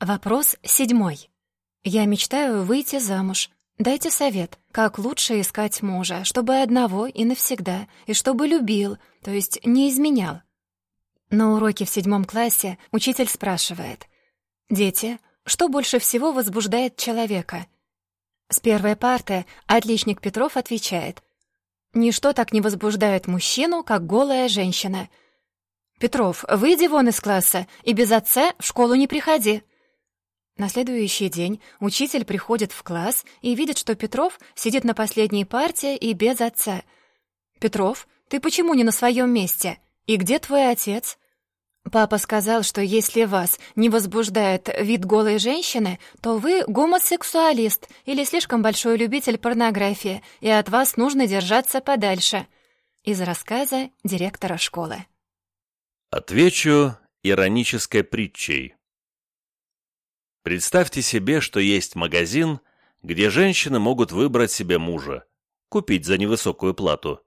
Вопрос седьмой. Я мечтаю выйти замуж. Дайте совет, как лучше искать мужа, чтобы одного и навсегда, и чтобы любил, то есть не изменял. На уроке в седьмом классе учитель спрашивает. «Дети, что больше всего возбуждает человека?» С первой парты отличник Петров отвечает. «Ничто так не возбуждает мужчину, как голая женщина». «Петров, выйди вон из класса и без отца в школу не приходи». На следующий день учитель приходит в класс и видит, что Петров сидит на последней парте и без отца. «Петров, ты почему не на своем месте? И где твой отец?» Папа сказал, что если вас не возбуждает вид голой женщины, то вы гомосексуалист или слишком большой любитель порнографии, и от вас нужно держаться подальше. Из рассказа директора школы. Отвечу иронической притчей. Представьте себе, что есть магазин, где женщины могут выбрать себе мужа, купить за невысокую плату.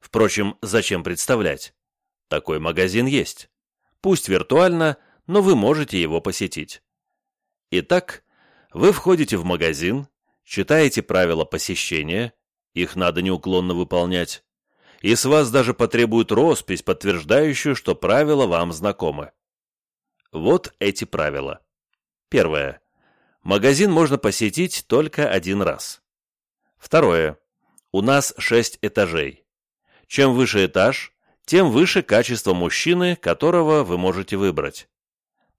Впрочем, зачем представлять? Такой магазин есть. Пусть виртуально, но вы можете его посетить. Итак, вы входите в магазин, читаете правила посещения, их надо неуклонно выполнять, и с вас даже потребуют роспись, подтверждающую, что правила вам знакомы. Вот эти правила. Первое. Магазин можно посетить только один раз. Второе. У нас шесть этажей. Чем выше этаж, тем выше качество мужчины, которого вы можете выбрать.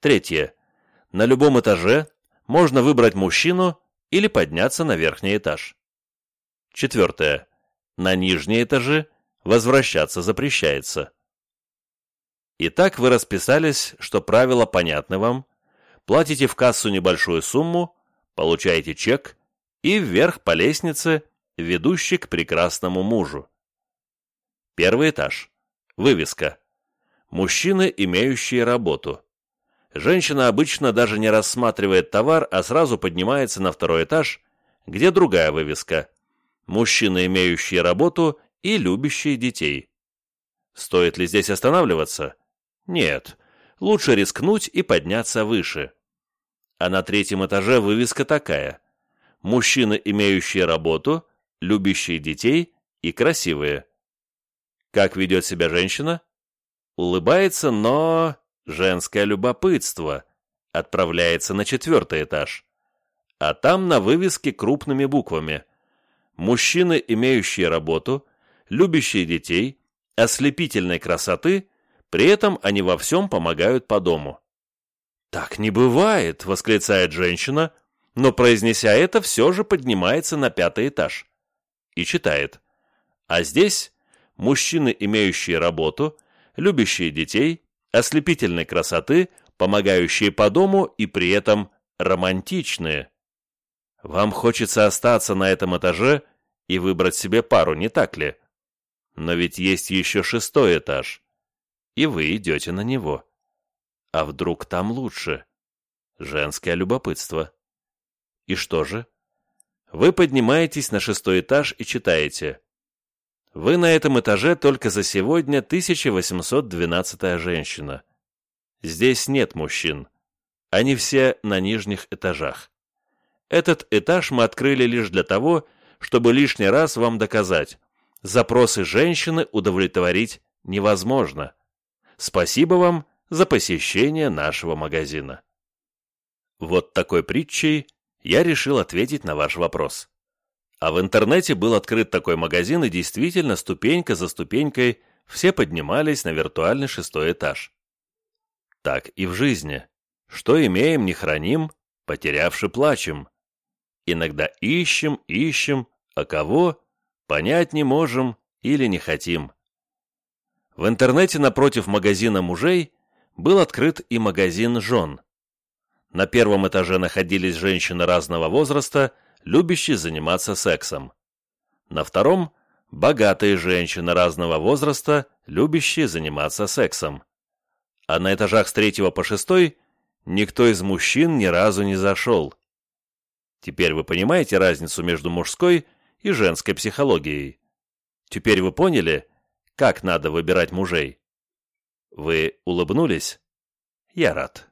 Третье. На любом этаже можно выбрать мужчину или подняться на верхний этаж. Четвертое. На нижние этажи возвращаться запрещается. Итак, вы расписались, что правила понятны вам, платите в кассу небольшую сумму, получаете чек и вверх по лестнице, ведущей к прекрасному мужу. Первый этаж. Вывеска. Мужчины, имеющие работу. Женщина обычно даже не рассматривает товар, а сразу поднимается на второй этаж, где другая вывеска. Мужчины, имеющие работу и любящие детей. Стоит ли здесь останавливаться? Нет лучше рискнуть и подняться выше. А на третьем этаже вывеска такая. Мужчины, имеющие работу, любящие детей и красивые. Как ведет себя женщина? Улыбается, но... Женское любопытство. Отправляется на четвертый этаж. А там на вывеске крупными буквами. Мужчины, имеющие работу, любящие детей, ослепительной красоты при этом они во всем помогают по дому. «Так не бывает!» — восклицает женщина, но, произнеся это, все же поднимается на пятый этаж. И читает. А здесь мужчины, имеющие работу, любящие детей, ослепительной красоты, помогающие по дому и при этом романтичные. Вам хочется остаться на этом этаже и выбрать себе пару, не так ли? Но ведь есть еще шестой этаж и вы идете на него. А вдруг там лучше? Женское любопытство. И что же? Вы поднимаетесь на шестой этаж и читаете. Вы на этом этаже только за сегодня 1812 женщина. Здесь нет мужчин. Они все на нижних этажах. Этот этаж мы открыли лишь для того, чтобы лишний раз вам доказать, запросы женщины удовлетворить невозможно. Спасибо вам за посещение нашего магазина. Вот такой притчей я решил ответить на ваш вопрос. А в интернете был открыт такой магазин, и действительно, ступенька за ступенькой все поднимались на виртуальный шестой этаж. Так и в жизни. Что имеем, не храним, потерявши плачем. Иногда ищем, ищем, а кого, понять не можем или не хотим. В интернете напротив магазина мужей был открыт и магазин жен. На первом этаже находились женщины разного возраста, любящие заниматься сексом. На втором – богатые женщины разного возраста, любящие заниматься сексом. А на этажах с третьего по шестой никто из мужчин ни разу не зашел. Теперь вы понимаете разницу между мужской и женской психологией. Теперь вы поняли – как надо выбирать мужей. Вы улыбнулись? Я рад.